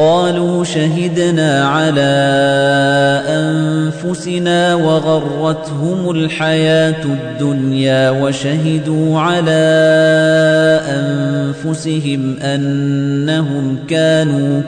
قالوا شهدنا على أنفسنا وغرتهم الحياة الدنيا وشهدوا على أنفسهم أنهم كانوا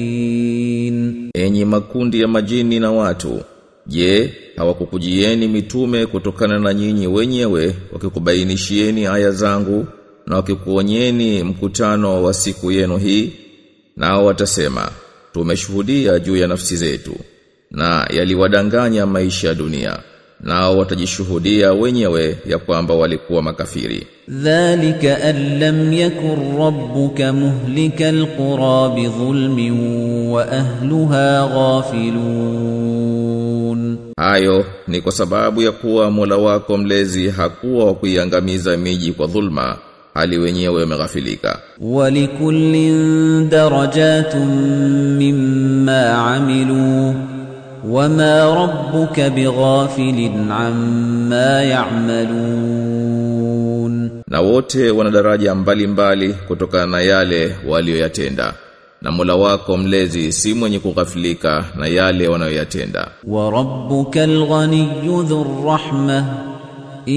كافرين Enyi makundi ya majini na watu, je, hawakukujieni mitume kutokana na nyinyi wenyewe wakikubainishieni aya zangu na wakikuonyeni mkutano wa siku yenu hii? nao watasema tumeshuhudia juu ya nafsi zetu na yaliwadanganya maisha ya dunia nao watajishuhudia wenyewe ya kwamba walikuwa makafiri. Dhalika an lam yakun rabbuka muhlika alqura bi wa ahliha ghafilun. Hayo ni kwa sababu ya kuwa Mola wako mlezi hakuwa kuiangamiza miji kwa dhulma hali wenyewe wameghafilika. Walikullin darajatun mimma amilu wama rabbuka bighafilin amma ya'malun. Na wote wana daraja mbalimbali kutokana na yale walioyatenda na Mola wako mlezi si mwenye kughafilika na yale wanayoyatenda. Wa rabbukal ghaniyyu dhur rahmah إن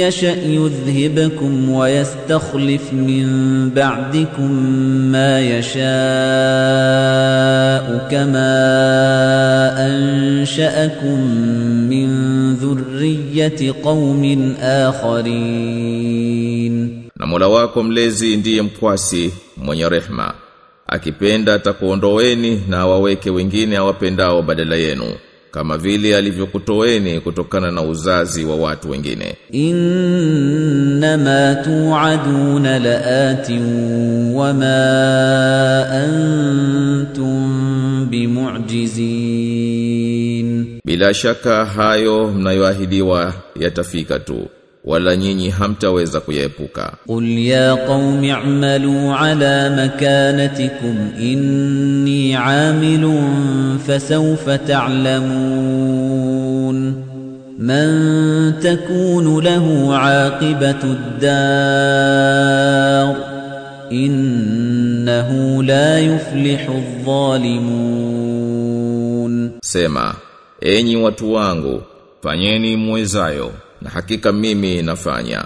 يشأ يذهبكم ويستخلف من بعدكم ما يشاء كما أنشأكم من ذرية قوم آخرين Na Mola wako mlezi ndiye mkwasi mwenye rehma. Akipenda atakuondoeni na waweke wengine awapendao badala yenu kama vile alivyokutoeni kutokana na uzazi wa watu wengine. Innama tu'adun laatin wama antum bimu'jizin. Bila shaka hayo mnayoahidiwa yatafika tu wala nyinyi hamtaweza kuyaepuka. Qul ya qaumi i'malu ala makanatikum inni 'amilun fasawfa ta'lamun man takunu lahu 'aqibatu ad-dar innahu la yuflihu adh-dhalimun. Sema, enyi watu wangu, fanyeni mwezayo na hakika mimi nafanya.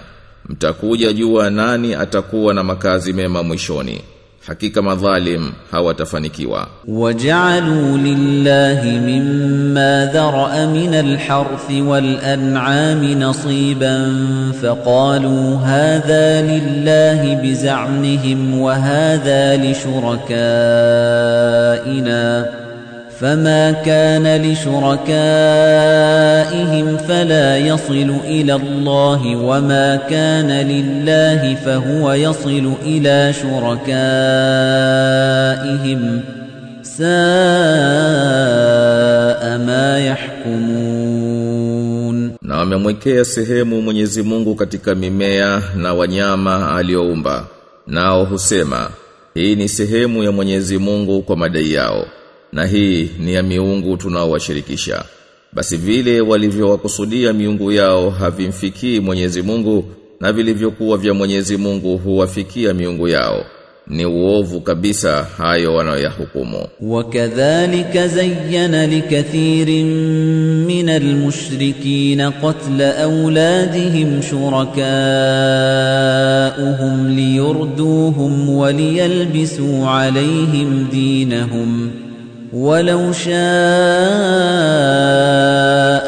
Mtakuja jua nani atakuwa na makazi mema mwishoni. Hakika madhalim hawatafanikiwa. وجعلوا لله مما ذرأ من الحرث والأنعام نصيبا فقالوا هذا لله بزعمهم وهذا لشركائنا فما كان لشركائهم فلا يصل إلى الله وما كان لله فهو يصل إلى شركائهم ساء ما يحكمون Na wamemwekea sehemu Mwenyezi Mungu katika mimea na wanyama alioumba. Nao husema, hii ni sehemu ya Mwenyezi Mungu kwa madai yao. na hii ni ya miungu tunaowashirikisha basi vile walivyowakusudia miungu yao havimfikii Mwenyezi Mungu na vilivyokuwa vya Mwenyezi Mungu huwafikia miungu yao. Ni uovu kabisa hayo wanayohukumu. Wakadhalika zayyana likathirin min almushrikin qatla awladihim shurakaa'uhum liyurduhum waliyalbisu alayhim dinahum. ولو شاء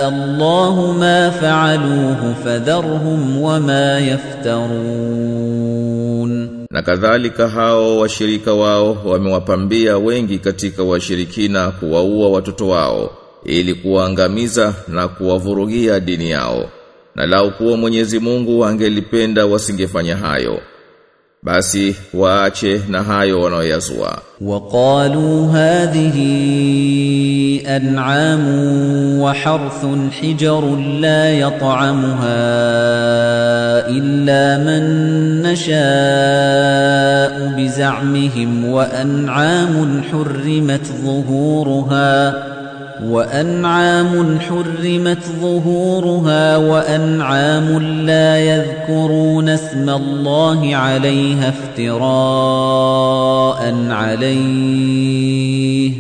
الله ما فعلوه فذرهم وما يفترون Na kadhalika hao washirika wao wamewapambia wengi katika washirikina kuwaua watoto wao ili kuwaangamiza na kuwavurugia dini yao. Na lau kuwa Mwenyezi Mungu angelipenda wasingefanya hayo. basi waache na hayo wanaoyazua وقالوا هذه أنعام وحرث حجر لا يطعمها إلا من نشاء بزعمهم وأنعام حرمت ظهورها وأنعام حرمت ظهورها وأنعام لا يذكرون اسم الله عليها افتراء عليه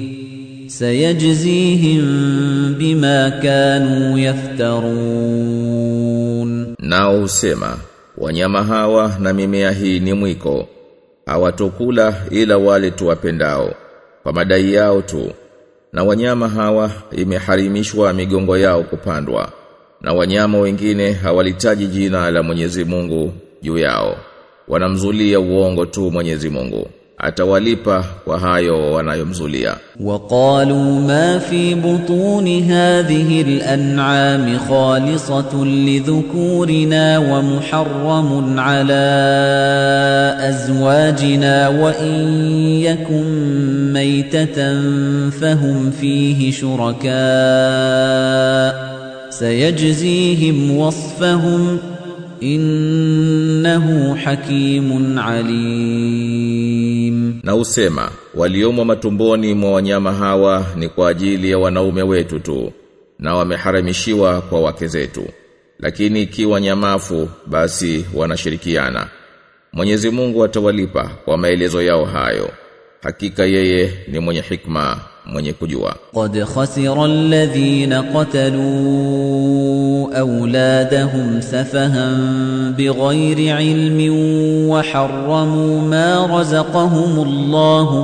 سيجزيهم بما كانوا يفترون. ناو سيما ونيما هاوة نميمي هي نمويكو أواتوكولا إلى والد وابنداو فمدى ياوتو na wanyama hawa imeharimishwa migongo yao kupandwa na wanyama wengine hawalitaji jina la Mwenyezi Mungu juu yao. Wanamzulia uongo tu Mwenyezi Mungu atawalipa kwa hayo wanayomzulia وقالوا ما في بطون هذه الأنعام خالصة لذكورنا ومحرم على أزواجنا وإن يكن ميتة فهم فيه شركاء سيجزيهم وصفهم إنه حكيم عليم na usema waliomo matumboni mwa wanyama hawa ni kwa ajili ya wanaume wetu tu na wameharamishiwa kwa wake zetu. Lakini ikiwa nyamafu basi wanashirikiana. Mwenyezi Mungu atawalipa kwa maelezo yao hayo. Hakika yeye ni mwenye hikma mwenye kujua قد خسر الذين قتلوا أولادهم سفها بغير علم وحرموا ما رزقهم الله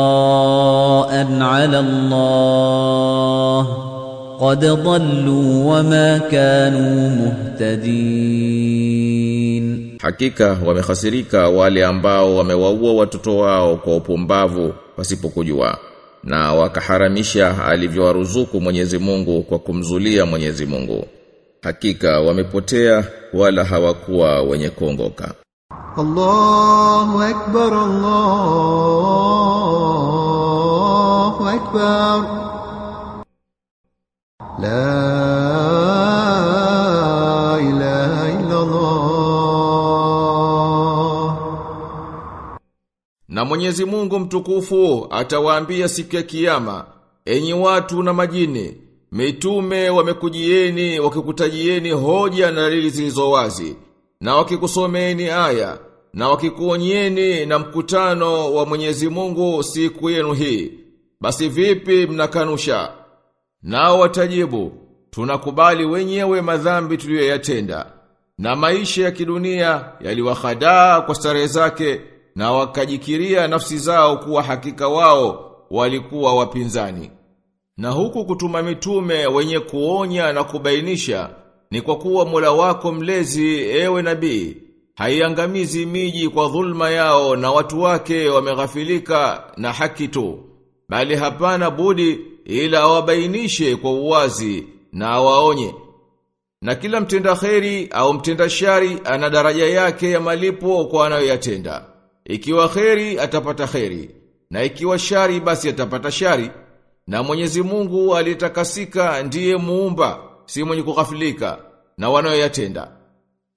افتراء على الله قد ضلوا وما كانوا مهتدين Hakika wamehasirika wale ambao wamewaua watoto wao kwa upumbavu pasipokujua na wakaharamisha alivyowaruzuku Mwenyezi Mungu kwa kumzulia Mwenyezi Mungu. Hakika wamepotea wala hawakuwa wenye kuongoka. Allahu akbar Allahu akbar. La Mwenyezi Mungu mtukufu atawaambia siku ya kiyama, enyi watu na majini, mitume wamekujieni wakikutajieni hoja na dalili zilizowazi na wakikusomeni aya, na wakikuonyeni na mkutano wa Mwenyezi Mungu siku yenu hii. Basi vipi mnakanusha? Nao watajibu, tunakubali wenyewe madhambi tuliyoyatenda. Na maisha ya kidunia yaliwahadaa kwa starehe zake na wakajikiria nafsi zao kuwa hakika wao walikuwa wapinzani. Na huku kutuma mitume wenye kuonya na kubainisha ni kwa kuwa Mola wako mlezi ewe nabii haiangamizi miji kwa dhulma yao na watu wake wameghafilika na haki tu bali hapana budi ila awabainishe kwa uwazi na awaonye na kila mtenda kheri au mtenda shari ana daraja yake ya malipo kwa anayoyatenda. Ikiwa kheri atapata kheri, na ikiwa shari basi atapata shari. Na Mwenyezi Mungu aliyetakasika ndiye muumba, si mwenye kughafilika na wanayoyatenda.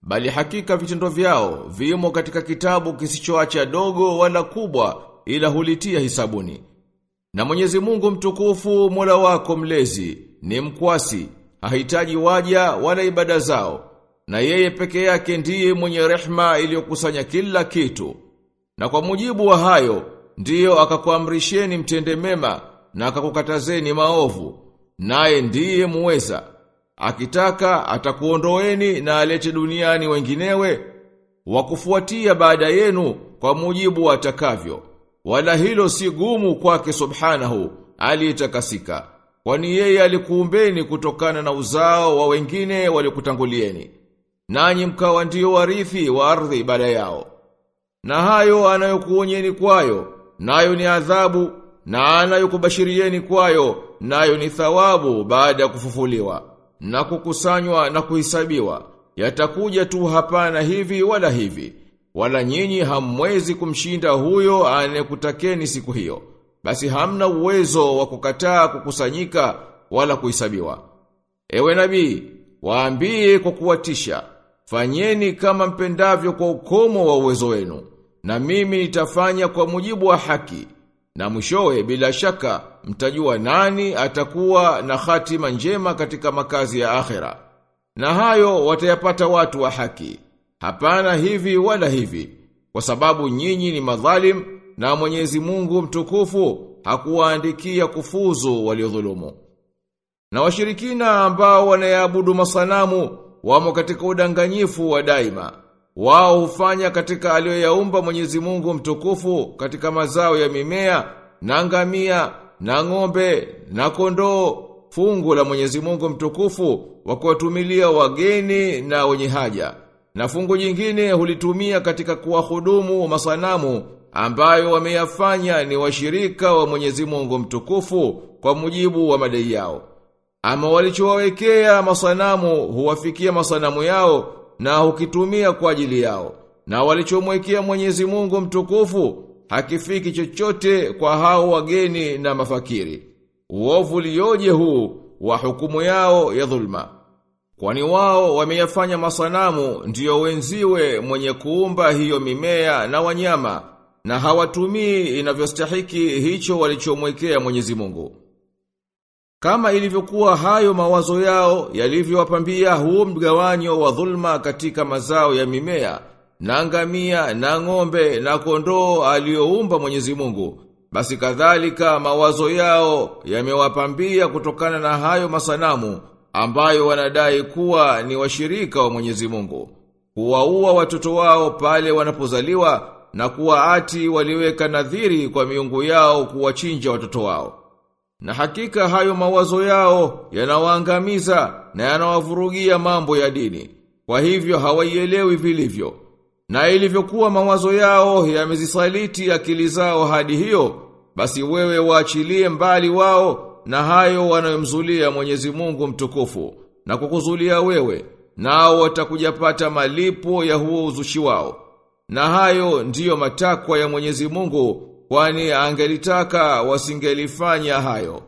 Bali hakika vitendo vyao vimo katika kitabu kisichoacha dogo wala kubwa ila hulitia hisabuni. Na Mwenyezi Mungu mtukufu Mola wako mlezi ni mkwasi, hahitaji waja wala ibada zao. Na yeye peke yake ndiye mwenye rehma iliyokusanya kila kitu. Na kwa mujibu wa hayo, ndiyo akakuamrisheni mtende mema na akakukatazeni maovu. Naye ndiye muweza. Akitaka atakuondoeni na alete duniani wenginewe wakufuatia baada yenu kwa mujibu atakavyo. Wala hilo si gumu kwake subhanahu aliyetakasika. Kwani yeye alikuumbeni kutokana na uzao wa wengine waliokutangulieni. Nanyi mkawa ndio warithi wa ardhi baada yao. Na hayo anayokuonyeni kwayo, nayo ni adhabu, na anayokubashirieni kwayo, nayo ni thawabu baada ya kufufuliwa, na kukusanywa na kuhisabiwa. Yatakuja tu hapana hivi wala hivi. wala nyinyi hamwezi kumshinda huyo anayekutakeni siku hiyo. Basi hamna uwezo wa kukataa kukusanyika wala kuhisabiwa. Ewe nabii, waambie kwa kuwatisha, fanyeni kama mpendavyo kwa ukomo wa uwezo wenu, na mimi nitafanya kwa mujibu wa haki. Na mwishowe bila shaka mtajua nani atakuwa na hatima njema katika makazi ya akhera. Na hayo watayapata watu wa haki. Hapana hivi wala hivi, kwa sababu nyinyi ni madhalim na Mwenyezi Mungu mtukufu hakuwaandikia kufuzu waliodhulumu. Na washirikina ambao wanayaabudu masanamu wamo katika udanganyifu wa daima. Wao hufanya katika aliyoyaumba Mwenyezi Mungu mtukufu katika mazao ya mimea, na ngamia, na ng'ombe, na kondoo, fungu la Mwenyezi Mungu mtukufu wa kuwatumilia wageni na wenye haja. Na fungu jingine hulitumia katika kuwahudumu masanamu ambayo wameyafanya ni washirika wa Mwenyezi Mungu mtukufu kwa mujibu wa madai yao. Ama walichowawekea masanamu huwafikia masanamu yao na hukitumia kwa ajili yao. Na walichomwekea Mwenyezi Mungu mtukufu hakifiki chochote kwa hao wageni na mafakiri. Uovu lioje huu wa hukumu yao ya dhulma. Kwani wao wameyafanya masanamu ndiyo wenziwe mwenye kuumba hiyo mimea na wanyama na hawatumii inavyostahiki hicho walichomwekea Mwenyezi Mungu. Kama ilivyokuwa hayo mawazo yao yalivyowapambia huo mgawanyo wa dhulma katika mazao ya mimea, na ngamia, na ng'ombe, na kondoo aliyoumba Mwenyezi Mungu, basi kadhalika mawazo yao yamewapambia kutokana na hayo masanamu ambayo wanadai kuwa ni washirika wa Mwenyezi Mungu. Kuwaua watoto wao pale wanapozaliwa na kuwaati waliweka nadhiri kwa miungu yao kuwachinja watoto wao. Na hakika hayo mawazo yao yanawaangamiza na yanawavurugia mambo ya dini. Kwa hivyo hawaielewi vilivyo. Na ilivyokuwa mawazo yao yamezisaliti akili zao hadi hiyo, basi wewe waachilie mbali wao na hayo wanayomzulia Mwenyezi Mungu mtukufu na kukuzulia wewe, nao watakujapata malipo ya huo uzushi wao. Na hayo ndiyo matakwa ya Mwenyezi Mungu kwani angelitaka wasingelifanya hayo.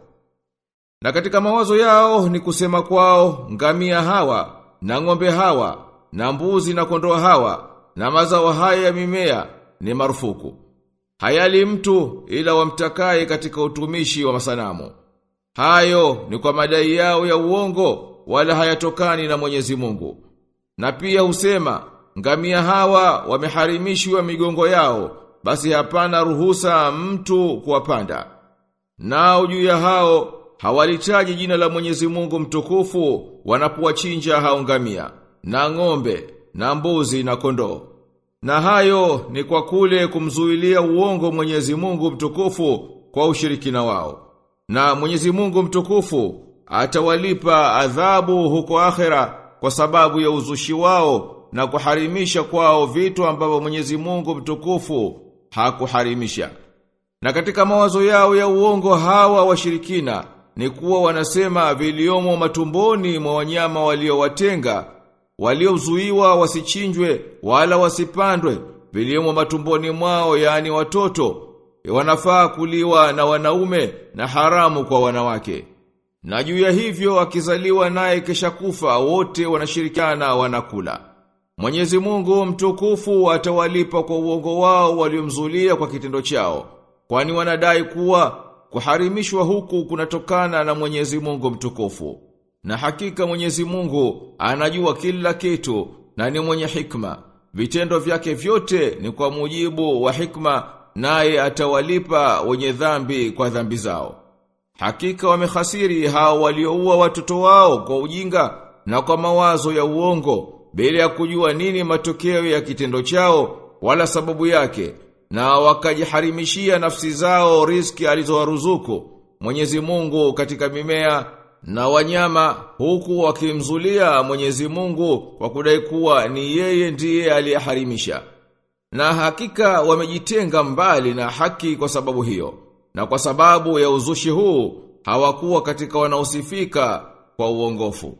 Na katika mawazo yao ni kusema kwao ngamia hawa na ng'ombe hawa na mbuzi na kondoo hawa na mazao haya ya mimea ni marufuku. Hayali mtu ila wamtakaye katika utumishi wa masanamu. Hayo ni kwa madai yao ya uongo wala hayatokani na Mwenyezi Mungu. Na pia husema ngamia hawa wameharimishwa migongo yao basi hapana ruhusa mtu kuwapanda. Nao juu ya hao hawalitaji jina la Mwenyezi Mungu mtukufu wanapowachinja hao ngamia na ng'ombe na mbuzi na kondoo. Na hayo ni kwa kule kumzuilia uongo Mwenyezi Mungu mtukufu kwa ushirikina wao. Na Mwenyezi Mungu mtukufu atawalipa adhabu huko akhera kwa sababu ya uzushi wao na kuharimisha kwao vitu ambavyo Mwenyezi Mungu mtukufu hakuharimisha. Na katika mawazo yao ya uongo hawa washirikina ni kuwa wanasema viliomo matumboni mwa wanyama waliowatenga, waliozuiwa wasichinjwe wala wasipandwe, viliomo matumboni mwao yaani watoto, wanafaa kuliwa na wanaume na haramu kwa wanawake. Na juu ya hivyo akizaliwa naye kesha kufa wote wanashirikiana wanakula. Mwenyezi Mungu mtukufu atawalipa kwa uongo wao waliomzulia kwa kitendo chao. Kwani wanadai kuwa kuharimishwa huku kunatokana na Mwenyezi Mungu mtukufu. Na hakika Mwenyezi Mungu anajua kila kitu na ni mwenye hikma. Vitendo vyake vyote ni kwa mujibu wa hikma naye atawalipa wenye dhambi kwa dhambi zao. Hakika wamehasiri hao walioua watoto wao kwa ujinga na kwa mawazo ya uongo bila ya kujua nini matokeo ya kitendo chao wala sababu yake na wakajiharimishia nafsi zao riski alizowaruzuku Mwenyezi Mungu katika mimea na wanyama huku wakimzulia Mwenyezi Mungu kwa kudai kuwa ni yeye ndiye aliyeharimisha. Na hakika wamejitenga mbali na haki kwa sababu hiyo. Na kwa sababu ya uzushi huu hawakuwa katika wanaosifika kwa uongofu.